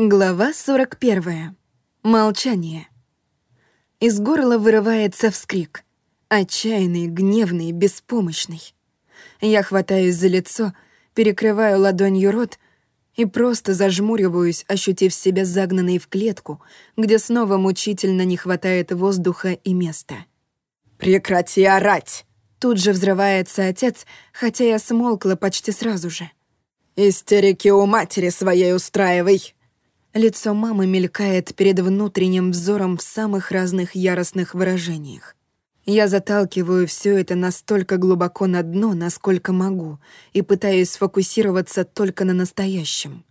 Глава 41. Молчание. Из горла вырывается вскрик. Отчаянный, гневный, беспомощный. Я хватаюсь за лицо, перекрываю ладонью рот и просто зажмуриваюсь, ощутив себя загнанной в клетку, где снова мучительно не хватает воздуха и места. «Прекрати орать!» Тут же взрывается отец, хотя я смолкла почти сразу же. «Истерики у матери своей устраивай!» Лицо мамы мелькает перед внутренним взором в самых разных яростных выражениях. Я заталкиваю все это настолько глубоко на дно, насколько могу, и пытаюсь сфокусироваться только на настоящем.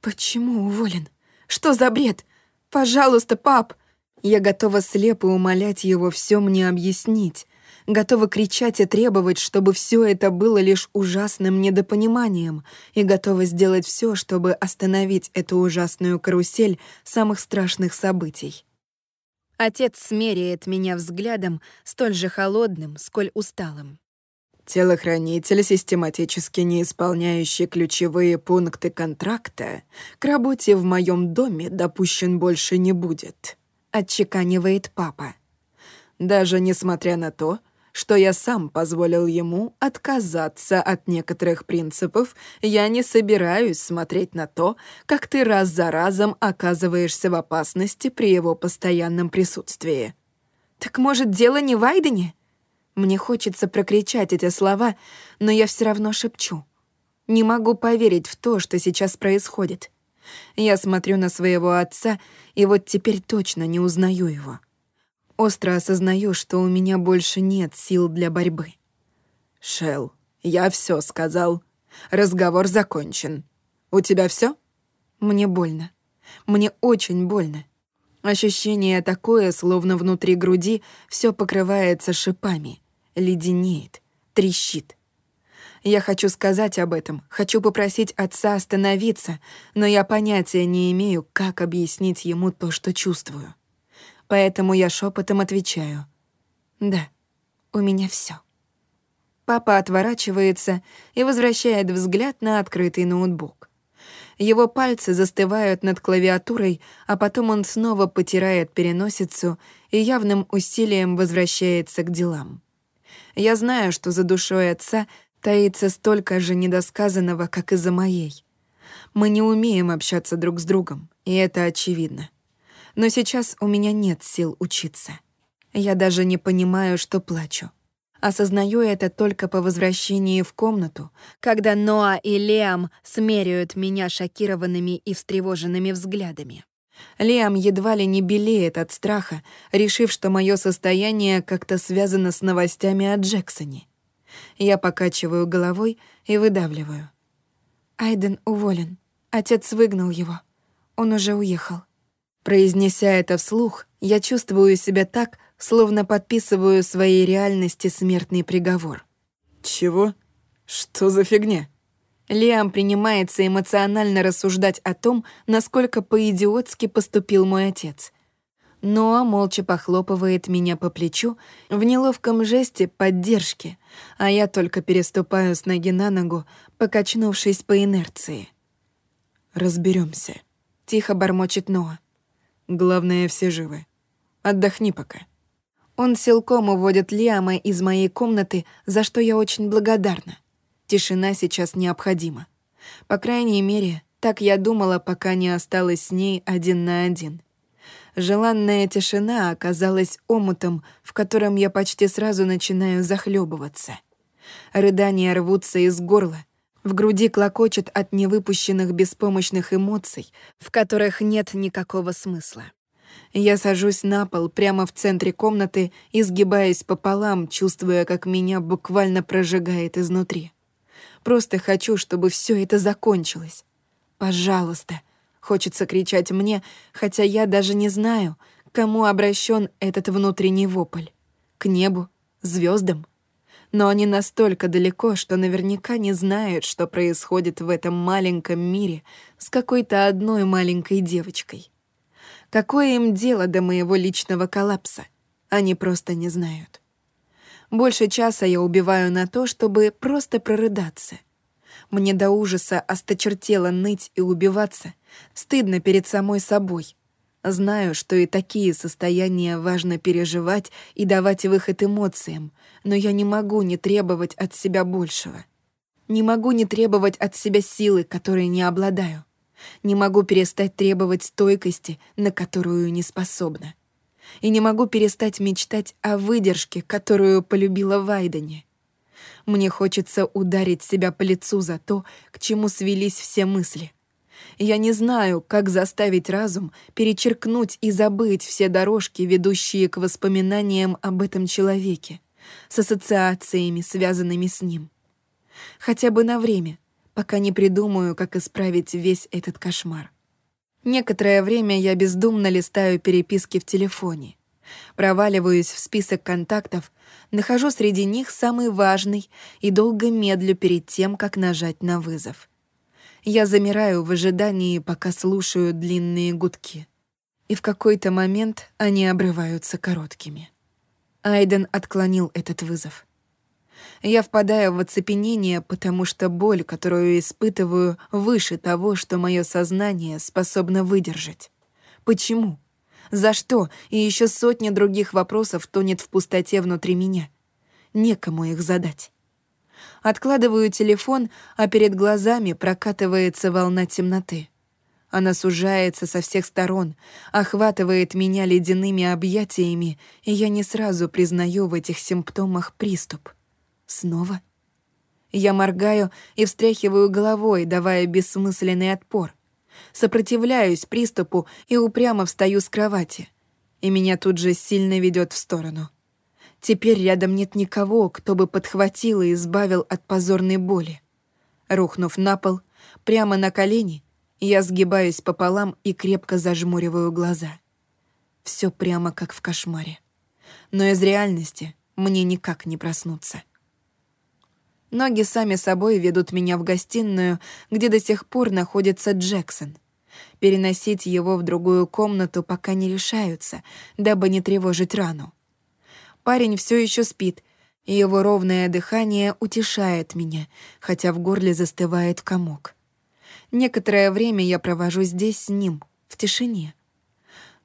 «Почему уволен? Что за бред? Пожалуйста, пап!» Я готова слепо умолять его все мне объяснить, готова кричать и требовать, чтобы все это было лишь ужасным недопониманием, и готова сделать все, чтобы остановить эту ужасную карусель самых страшных событий. Отец смеряет меня взглядом, столь же холодным, сколь усталым. Телохранитель, систематически не исполняющий ключевые пункты контракта, к работе в моем доме допущен больше не будет, отчеканивает папа. Даже несмотря на то, что я сам позволил ему отказаться от некоторых принципов, я не собираюсь смотреть на то, как ты раз за разом оказываешься в опасности при его постоянном присутствии. Так может, дело не в Айдене? Мне хочется прокричать эти слова, но я все равно шепчу. Не могу поверить в то, что сейчас происходит. Я смотрю на своего отца, и вот теперь точно не узнаю его. Остро осознаю, что у меня больше нет сил для борьбы. Шел, я все сказал. Разговор закончен. У тебя все? Мне больно. Мне очень больно. Ощущение такое, словно внутри груди все покрывается шипами, леденеет, трещит. Я хочу сказать об этом, хочу попросить отца остановиться, но я понятия не имею, как объяснить ему то, что чувствую поэтому я шепотом отвечаю. «Да, у меня все. Папа отворачивается и возвращает взгляд на открытый ноутбук. Его пальцы застывают над клавиатурой, а потом он снова потирает переносицу и явным усилием возвращается к делам. Я знаю, что за душой отца таится столько же недосказанного, как и за моей. Мы не умеем общаться друг с другом, и это очевидно. Но сейчас у меня нет сил учиться. Я даже не понимаю, что плачу. Осознаю это только по возвращении в комнату, когда Ноа и Лиам смеряют меня шокированными и встревоженными взглядами. Лиам едва ли не белеет от страха, решив, что мое состояние как-то связано с новостями о Джексоне. Я покачиваю головой и выдавливаю. Айден уволен. Отец выгнал его. Он уже уехал. Произнеся это вслух, я чувствую себя так, словно подписываю своей реальности смертный приговор. «Чего? Что за фигня?» Лиам принимается эмоционально рассуждать о том, насколько по-идиотски поступил мой отец. Ноа молча похлопывает меня по плечу в неловком жесте поддержки, а я только переступаю с ноги на ногу, покачнувшись по инерции. Разберемся, тихо бормочет Ноа. Главное, все живы. Отдохни пока. Он силком уводит Лиама из моей комнаты, за что я очень благодарна. Тишина сейчас необходима. По крайней мере, так я думала, пока не осталась с ней один на один. Желанная тишина оказалась омутом, в котором я почти сразу начинаю захлебываться. Рыдания рвутся из горла, в груди клокочет от невыпущенных беспомощных эмоций, в которых нет никакого смысла. Я сажусь на пол прямо в центре комнаты и сгибаюсь пополам, чувствуя, как меня буквально прожигает изнутри. Просто хочу, чтобы все это закончилось. Пожалуйста, хочется кричать мне, хотя я даже не знаю, кому обращен этот внутренний вопль. К небу, звездам но они настолько далеко, что наверняка не знают, что происходит в этом маленьком мире с какой-то одной маленькой девочкой. Какое им дело до моего личного коллапса? Они просто не знают. Больше часа я убиваю на то, чтобы просто прорыдаться. Мне до ужаса осточертело ныть и убиваться. Стыдно перед самой собой. Знаю, что и такие состояния важно переживать и давать выход эмоциям, но я не могу не требовать от себя большего. Не могу не требовать от себя силы, которой не обладаю. Не могу перестать требовать стойкости, на которую не способна. И не могу перестать мечтать о выдержке, которую полюбила в Айдене. Мне хочется ударить себя по лицу за то, к чему свелись все мысли. Я не знаю, как заставить разум перечеркнуть и забыть все дорожки, ведущие к воспоминаниям об этом человеке, с ассоциациями, связанными с ним. Хотя бы на время, пока не придумаю, как исправить весь этот кошмар. Некоторое время я бездумно листаю переписки в телефоне. Проваливаюсь в список контактов, нахожу среди них самый важный и долго медлю перед тем, как нажать на вызов. Я замираю в ожидании, пока слушаю длинные гудки. И в какой-то момент они обрываются короткими. Айден отклонил этот вызов. Я впадаю в оцепенение, потому что боль, которую испытываю, выше того, что мое сознание способно выдержать. Почему? За что? И еще сотня других вопросов тонет в пустоте внутри меня. Некому их задать. Откладываю телефон, а перед глазами прокатывается волна темноты. Она сужается со всех сторон, охватывает меня ледяными объятиями, и я не сразу признаю в этих симптомах приступ. Снова? Я моргаю и встряхиваю головой, давая бессмысленный отпор. Сопротивляюсь приступу и упрямо встаю с кровати. И меня тут же сильно ведет в сторону. Теперь рядом нет никого, кто бы подхватил и избавил от позорной боли. Рухнув на пол, прямо на колени, я сгибаюсь пополам и крепко зажмуриваю глаза. Все прямо как в кошмаре. Но из реальности мне никак не проснуться. Ноги сами собой ведут меня в гостиную, где до сих пор находится Джексон. Переносить его в другую комнату пока не решаются, дабы не тревожить рану. Парень все еще спит, и его ровное дыхание утешает меня, хотя в горле застывает комок. Некоторое время я провожу здесь с ним, в тишине.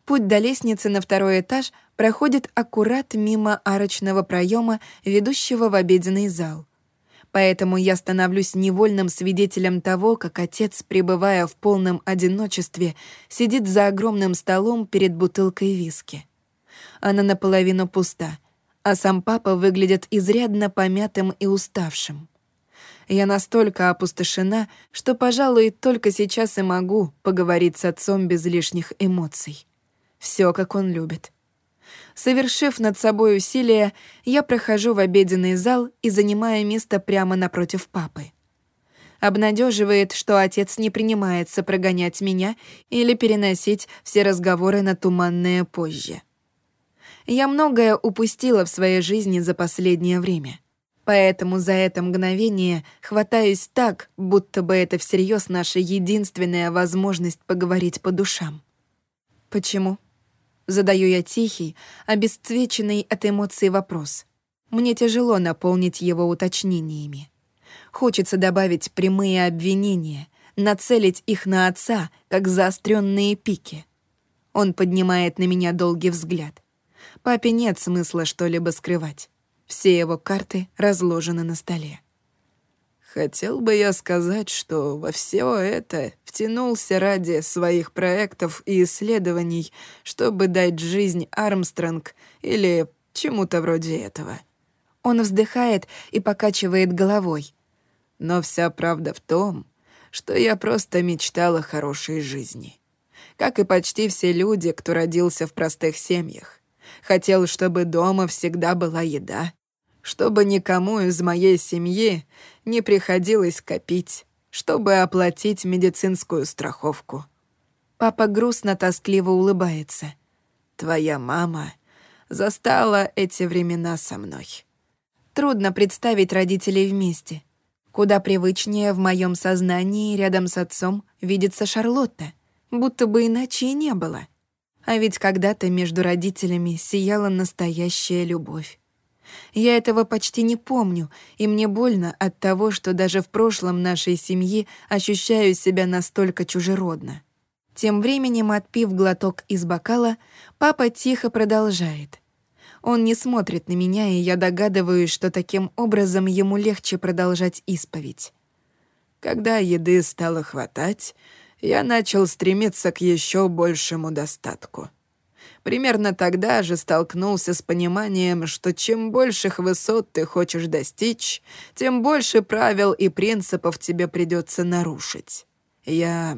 Путь до лестницы на второй этаж проходит аккурат мимо арочного проема, ведущего в обеденный зал — Поэтому я становлюсь невольным свидетелем того, как отец, пребывая в полном одиночестве, сидит за огромным столом перед бутылкой виски. Она наполовину пуста, а сам папа выглядит изрядно помятым и уставшим. Я настолько опустошена, что, пожалуй, только сейчас и могу поговорить с отцом без лишних эмоций. Все, как он любит. Совершив над собой усилие, я прохожу в обеденный зал и занимаю место прямо напротив папы. Обнадеживает, что отец не принимается прогонять меня или переносить все разговоры на туманное позже. Я многое упустила в своей жизни за последнее время. Поэтому за это мгновение хватаюсь так, будто бы это всерьез наша единственная возможность поговорить по душам. Почему? Задаю я тихий, обесцвеченный от эмоций вопрос. Мне тяжело наполнить его уточнениями. Хочется добавить прямые обвинения, нацелить их на отца, как заостренные пики. Он поднимает на меня долгий взгляд. Папе нет смысла что-либо скрывать. Все его карты разложены на столе. Хотел бы я сказать, что во все это втянулся ради своих проектов и исследований, чтобы дать жизнь Армстронг или чему-то вроде этого. Он вздыхает и покачивает головой. Но вся правда в том, что я просто мечтал о хорошей жизни. Как и почти все люди, кто родился в простых семьях. Хотел, чтобы дома всегда была еда, чтобы никому из моей семьи не приходилось копить, чтобы оплатить медицинскую страховку. Папа грустно-тоскливо улыбается. Твоя мама застала эти времена со мной. Трудно представить родителей вместе. Куда привычнее в моем сознании рядом с отцом видится Шарлотта, будто бы иначе и не было. А ведь когда-то между родителями сияла настоящая любовь. Я этого почти не помню, и мне больно от того, что даже в прошлом нашей семьи ощущаю себя настолько чужеродно. Тем временем, отпив глоток из бокала, папа тихо продолжает. Он не смотрит на меня, и я догадываюсь, что таким образом ему легче продолжать исповедь. Когда еды стало хватать, я начал стремиться к еще большему достатку. Примерно тогда же столкнулся с пониманием, что чем больших высот ты хочешь достичь, тем больше правил и принципов тебе придется нарушить. Я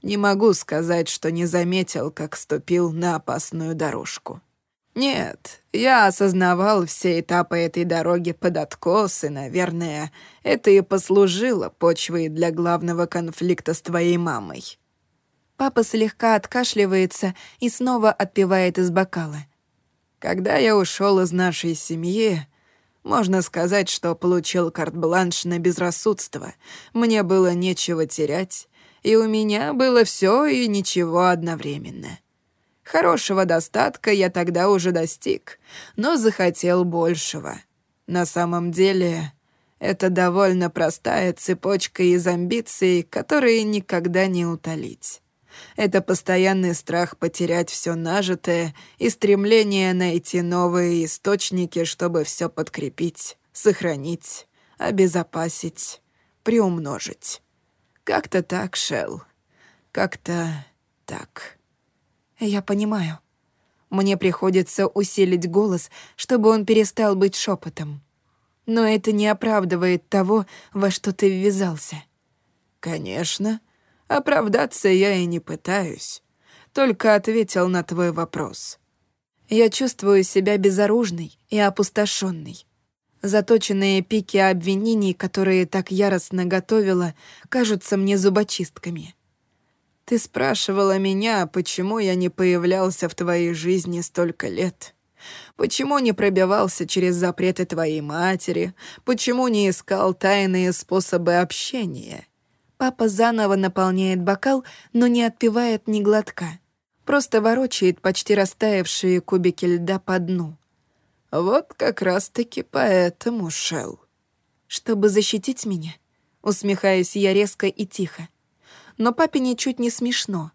не могу сказать, что не заметил, как ступил на опасную дорожку. Нет, я осознавал все этапы этой дороги под откос, и, наверное, это и послужило почвой для главного конфликта с твоей мамой. Папа слегка откашливается и снова отпивает из бокала. Когда я ушел из нашей семьи, можно сказать, что получил карт-бланш на безрассудство. Мне было нечего терять, и у меня было все и ничего одновременно. Хорошего достатка я тогда уже достиг, но захотел большего. На самом деле, это довольно простая цепочка из амбиций, которые никогда не утолить. Это постоянный страх потерять все нажитое и стремление найти новые источники, чтобы все подкрепить, сохранить, обезопасить, приумножить. Как-то так, Шелл. Как-то так. Я понимаю. Мне приходится усилить голос, чтобы он перестал быть шепотом. Но это не оправдывает того, во что ты ввязался. Конечно, Оправдаться я и не пытаюсь. Только ответил на твой вопрос. Я чувствую себя безоружной и опустошенной. Заточенные пики обвинений, которые так яростно готовила, кажутся мне зубочистками. Ты спрашивала меня, почему я не появлялся в твоей жизни столько лет. Почему не пробивался через запреты твоей матери? Почему не искал тайные способы общения? Папа заново наполняет бокал, но не отпивает ни глотка. Просто ворочает почти растаявшие кубики льда по дну. «Вот как раз-таки поэтому, Шел. «Чтобы защитить меня?» Усмехаюсь я резко и тихо. Но папе ничуть не смешно.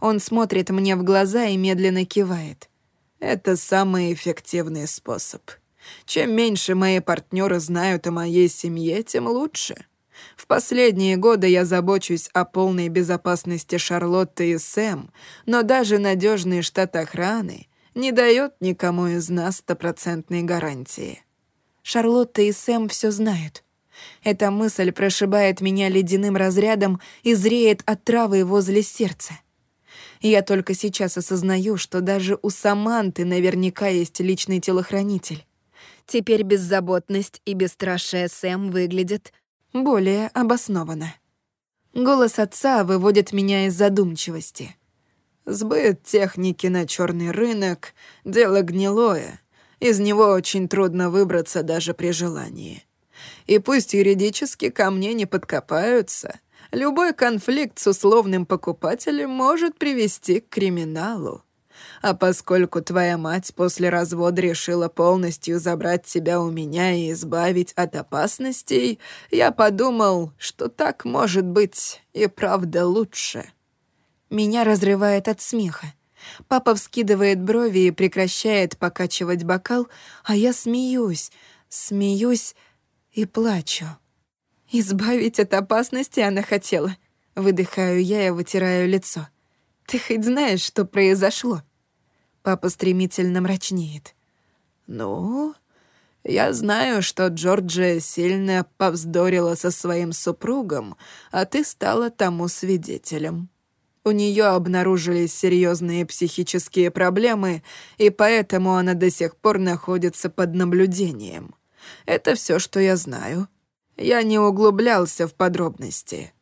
Он смотрит мне в глаза и медленно кивает. «Это самый эффективный способ. Чем меньше мои партнеры знают о моей семье, тем лучше. В последние годы я забочусь о полной безопасности Шарлотты и Сэм, но даже надежный штат охраны не дает никому из нас стопроцентной гарантии. Шарлотта и Сэм все знают. Эта мысль прошибает меня ледяным разрядом и зреет от травы возле сердца. Я только сейчас осознаю, что даже у Саманты наверняка есть личный телохранитель. Теперь беззаботность и бесстрашие Сэм выглядят более обоснованно. Голос отца выводит меня из задумчивости. Сбыт техники на черный рынок — дело гнилое. Из него очень трудно выбраться даже при желании. И пусть юридически ко мне не подкопаются, любой конфликт с условным покупателем может привести к криминалу. А поскольку твоя мать после развода решила полностью забрать тебя у меня и избавить от опасностей, я подумал, что так может быть и правда лучше». Меня разрывает от смеха. Папа вскидывает брови и прекращает покачивать бокал, а я смеюсь, смеюсь и плачу. «Избавить от опасности она хотела», — выдыхаю я и вытираю лицо. «Ты хоть знаешь, что произошло?» Папа стремительно мрачнеет. «Ну, я знаю, что Джорджия сильно повздорила со своим супругом, а ты стала тому свидетелем. У нее обнаружились серьезные психические проблемы, и поэтому она до сих пор находится под наблюдением. Это все, что я знаю. Я не углублялся в подробности».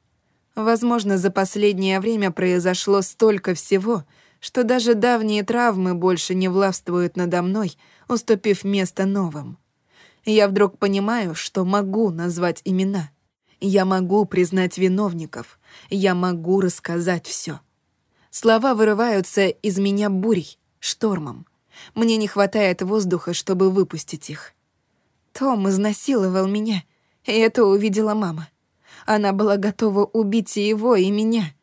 Возможно, за последнее время произошло столько всего — что даже давние травмы больше не властвуют надо мной, уступив место новым. Я вдруг понимаю, что могу назвать имена. Я могу признать виновников. Я могу рассказать все. Слова вырываются из меня бурей, штормом. Мне не хватает воздуха, чтобы выпустить их. Том изнасиловал меня, и это увидела мама. Она была готова убить и его, и меня.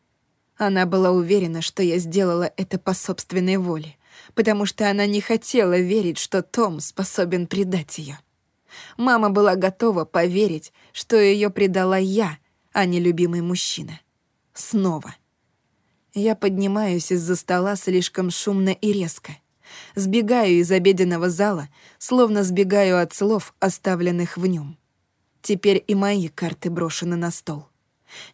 Она была уверена, что я сделала это по собственной воле, потому что она не хотела верить, что Том способен предать ее. Мама была готова поверить, что ее предала я, а не любимый мужчина. Снова. Я поднимаюсь из-за стола слишком шумно и резко. Сбегаю из обеденного зала, словно сбегаю от слов, оставленных в нем. Теперь и мои карты брошены на стол.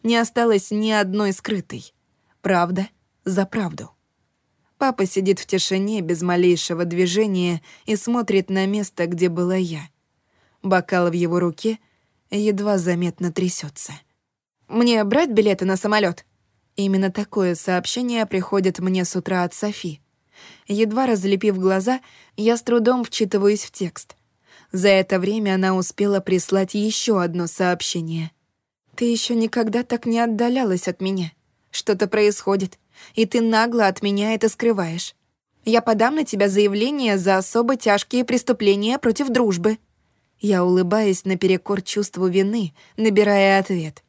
Не осталось ни одной скрытой. Правда за правду. Папа сидит в тишине без малейшего движения и смотрит на место, где была я. Бокал в его руке едва заметно трясется. «Мне брать билеты на самолет? Именно такое сообщение приходит мне с утра от Софи. Едва разлепив глаза, я с трудом вчитываюсь в текст. За это время она успела прислать еще одно сообщение. «Ты еще никогда так не отдалялась от меня. Что-то происходит, и ты нагло от меня это скрываешь. Я подам на тебя заявление за особо тяжкие преступления против дружбы». Я улыбаюсь наперекор чувству вины, набирая ответ.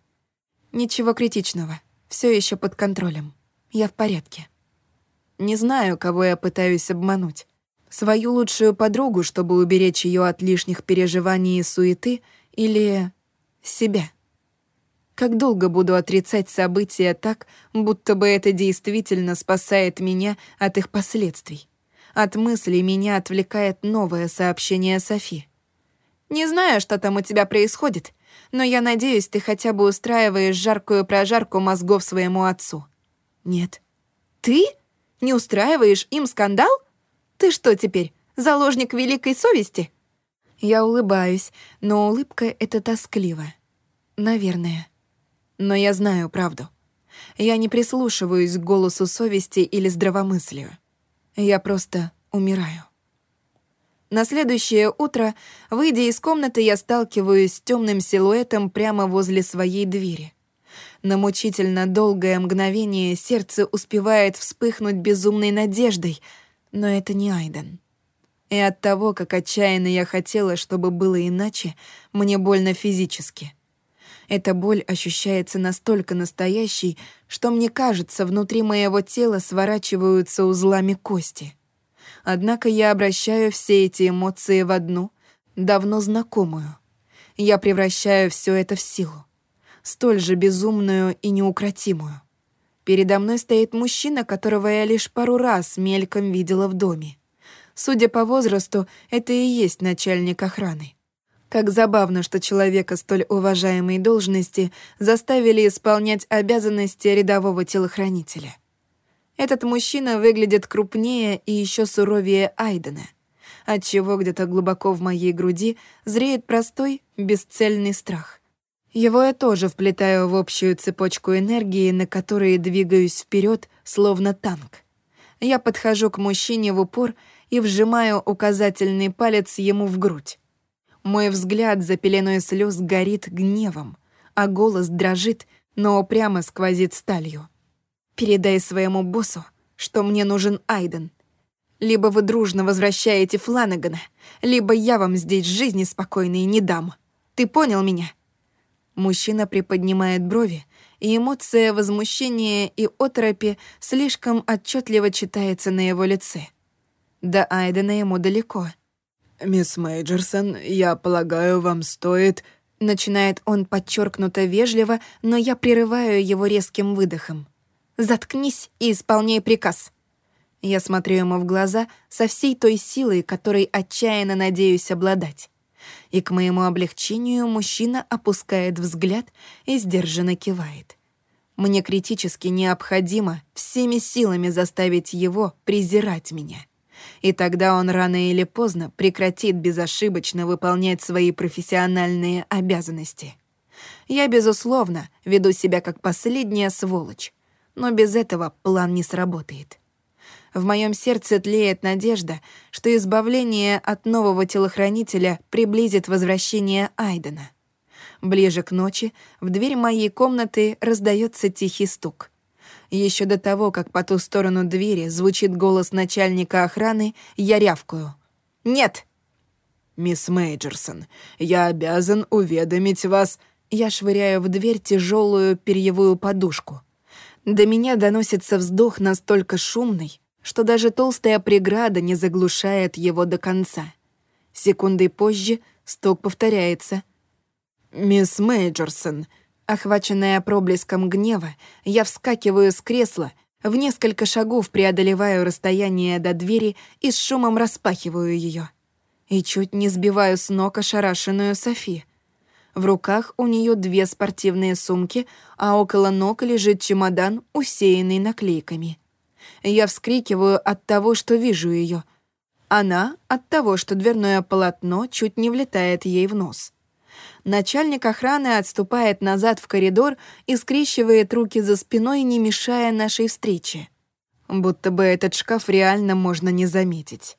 «Ничего критичного. Все еще под контролем. Я в порядке». Не знаю, кого я пытаюсь обмануть. Свою лучшую подругу, чтобы уберечь ее от лишних переживаний и суеты, или себя. Как долго буду отрицать события так, будто бы это действительно спасает меня от их последствий? От мыслей меня отвлекает новое сообщение Софи. Не знаю, что там у тебя происходит, но я надеюсь, ты хотя бы устраиваешь жаркую прожарку мозгов своему отцу. Нет. Ты? Не устраиваешь им скандал? Ты что теперь, заложник великой совести? Я улыбаюсь, но улыбка эта тосклива. Наверное. Но я знаю правду. Я не прислушиваюсь к голосу совести или здравомыслию. Я просто умираю. На следующее утро, выйдя из комнаты, я сталкиваюсь с темным силуэтом прямо возле своей двери. На мучительно долгое мгновение сердце успевает вспыхнуть безумной надеждой, но это не Айден. И от того, как отчаянно я хотела, чтобы было иначе, мне больно физически. Эта боль ощущается настолько настоящей, что мне кажется, внутри моего тела сворачиваются узлами кости — Однако я обращаю все эти эмоции в одну, давно знакомую. Я превращаю все это в силу, столь же безумную и неукротимую. Передо мной стоит мужчина, которого я лишь пару раз мельком видела в доме. Судя по возрасту, это и есть начальник охраны. Как забавно, что человека столь уважаемой должности заставили исполнять обязанности рядового телохранителя. Этот мужчина выглядит крупнее и еще суровее Айдена, отчего где-то глубоко в моей груди зреет простой, бесцельный страх. Его я тоже вплетаю в общую цепочку энергии, на которой двигаюсь вперед, словно танк. Я подхожу к мужчине в упор и вжимаю указательный палец ему в грудь. Мой взгляд за пеленой слез горит гневом, а голос дрожит, но упрямо сквозит сталью. Передай своему боссу, что мне нужен Айден. Либо вы дружно возвращаете Фланагана, либо я вам здесь жизни спокойной не дам. Ты понял меня?» Мужчина приподнимает брови, и эмоция возмущения и оторопи слишком отчетливо читается на его лице. До Айдена ему далеко. «Мисс Мейджерсон, я полагаю, вам стоит...» Начинает он подчеркнуто вежливо, но я прерываю его резким выдохом. Заткнись и исполняй приказ». Я смотрю ему в глаза со всей той силой, которой отчаянно надеюсь обладать. И к моему облегчению мужчина опускает взгляд и сдержанно кивает. Мне критически необходимо всеми силами заставить его презирать меня. И тогда он рано или поздно прекратит безошибочно выполнять свои профессиональные обязанности. Я, безусловно, веду себя как последняя сволочь, но без этого план не сработает. В моем сердце тлеет надежда, что избавление от нового телохранителя приблизит возвращение Айдена. Ближе к ночи в дверь моей комнаты раздается тихий стук. Еще до того, как по ту сторону двери звучит голос начальника охраны, я рявкаю. «Нет!» «Мисс Мейджерсон, я обязан уведомить вас...» Я швыряю в дверь тяжелую перьевую подушку. До меня доносится вздох настолько шумный, что даже толстая преграда не заглушает его до конца. Секундой позже стук повторяется. «Мисс Мейджерсон», Охваченная проблеском гнева, я вскакиваю с кресла, в несколько шагов преодолеваю расстояние до двери и с шумом распахиваю ее. И чуть не сбиваю с ног ошарашенную Софи. В руках у нее две спортивные сумки, а около ног лежит чемодан, усеянный наклейками. Я вскрикиваю от того, что вижу ее. Она — от того, что дверное полотно чуть не влетает ей в нос. Начальник охраны отступает назад в коридор и скрещивает руки за спиной, не мешая нашей встрече. Будто бы этот шкаф реально можно не заметить.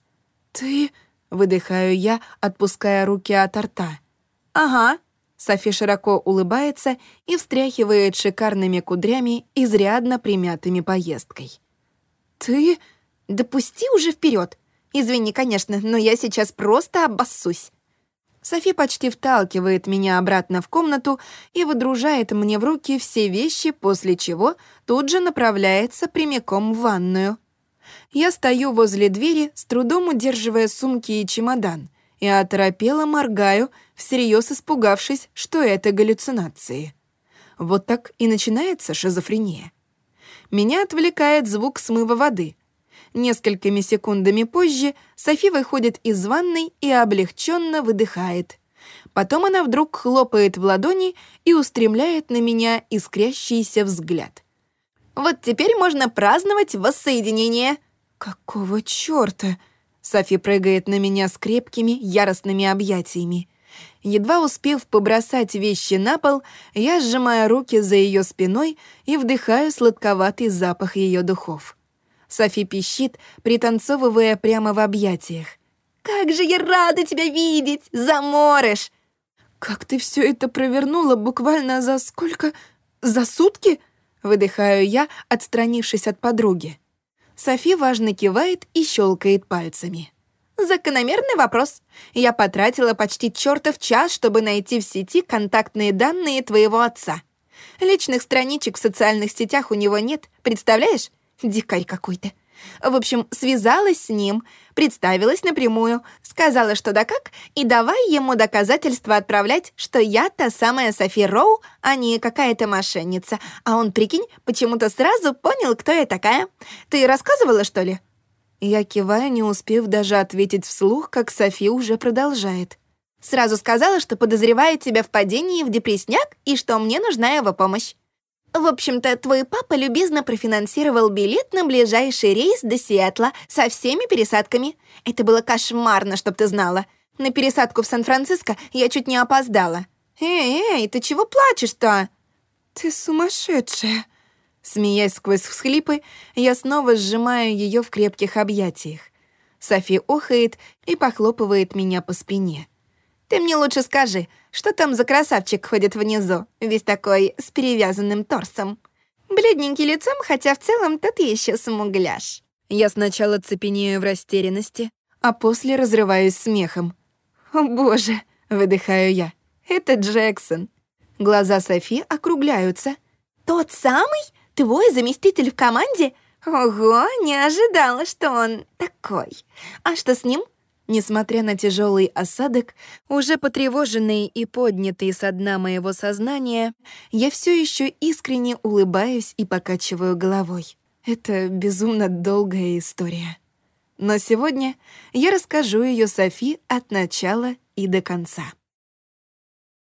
«Ты...» — выдыхаю я, отпуская руки от рта. «Ага». Софи широко улыбается и встряхивает шикарными кудрями, изрядно примятыми поездкой. «Ты...» «Допусти уже вперед. Извини, конечно, но я сейчас просто обоссусь. Софи почти вталкивает меня обратно в комнату и выдружает мне в руки все вещи, после чего тут же направляется прямиком в ванную. Я стою возле двери, с трудом удерживая сумки и чемодан, и оторопело моргаю, всерьез испугавшись, что это галлюцинации. Вот так и начинается шизофрения. Меня отвлекает звук смыва воды — Несколькими секундами позже Софи выходит из ванной и облегченно выдыхает. Потом она вдруг хлопает в ладони и устремляет на меня искрящийся взгляд. «Вот теперь можно праздновать воссоединение!» «Какого чёрта?» Софи прыгает на меня с крепкими, яростными объятиями. Едва успев побросать вещи на пол, я сжимаю руки за ее спиной и вдыхаю сладковатый запах ее духов. Софи пищит, пританцовывая прямо в объятиях. «Как же я рада тебя видеть! Заморыш!» «Как ты все это провернула буквально за сколько? За сутки?» Выдыхаю я, отстранившись от подруги. Софи важно кивает и щелкает пальцами. Закономерный вопрос. Я потратила почти чертов час, чтобы найти в сети контактные данные твоего отца. Личных страничек в социальных сетях у него нет, представляешь? Дикарь какой-то. В общем, связалась с ним, представилась напрямую, сказала, что да как, и давай ему доказательства отправлять, что я та самая Софи Роу, а не какая-то мошенница. А он, прикинь, почему-то сразу понял, кто я такая. Ты рассказывала, что ли?» Я киваю, не успев даже ответить вслух, как Софи уже продолжает. «Сразу сказала, что подозревает тебя в падении в депресняк и что мне нужна его помощь. В общем-то, твой папа любезно профинансировал билет на ближайший рейс до Сиэтла со всеми пересадками. Это было кошмарно, чтоб ты знала. На пересадку в Сан-Франциско я чуть не опоздала. Эй, эй, ты чего плачешь-то? Ты сумасшедшая. Смеясь сквозь всхлипы, я снова сжимаю ее в крепких объятиях. Софи охает и похлопывает меня по спине. Ты мне лучше скажи, что там за красавчик ходит внизу, весь такой с перевязанным торсом? Бледненький лицом, хотя в целом тот еще смугляш. Я сначала цепенею в растерянности, а после разрываюсь смехом. «О, боже!» — выдыхаю я. «Это Джексон». Глаза Софи округляются. «Тот самый? Твой заместитель в команде? Ого, не ожидала, что он такой. А что с ним?» Несмотря на тяжелый осадок, уже потревоженный и поднятый со дна моего сознания, я все еще искренне улыбаюсь и покачиваю головой. Это безумно долгая история. Но сегодня я расскажу ее Софи от начала и до конца.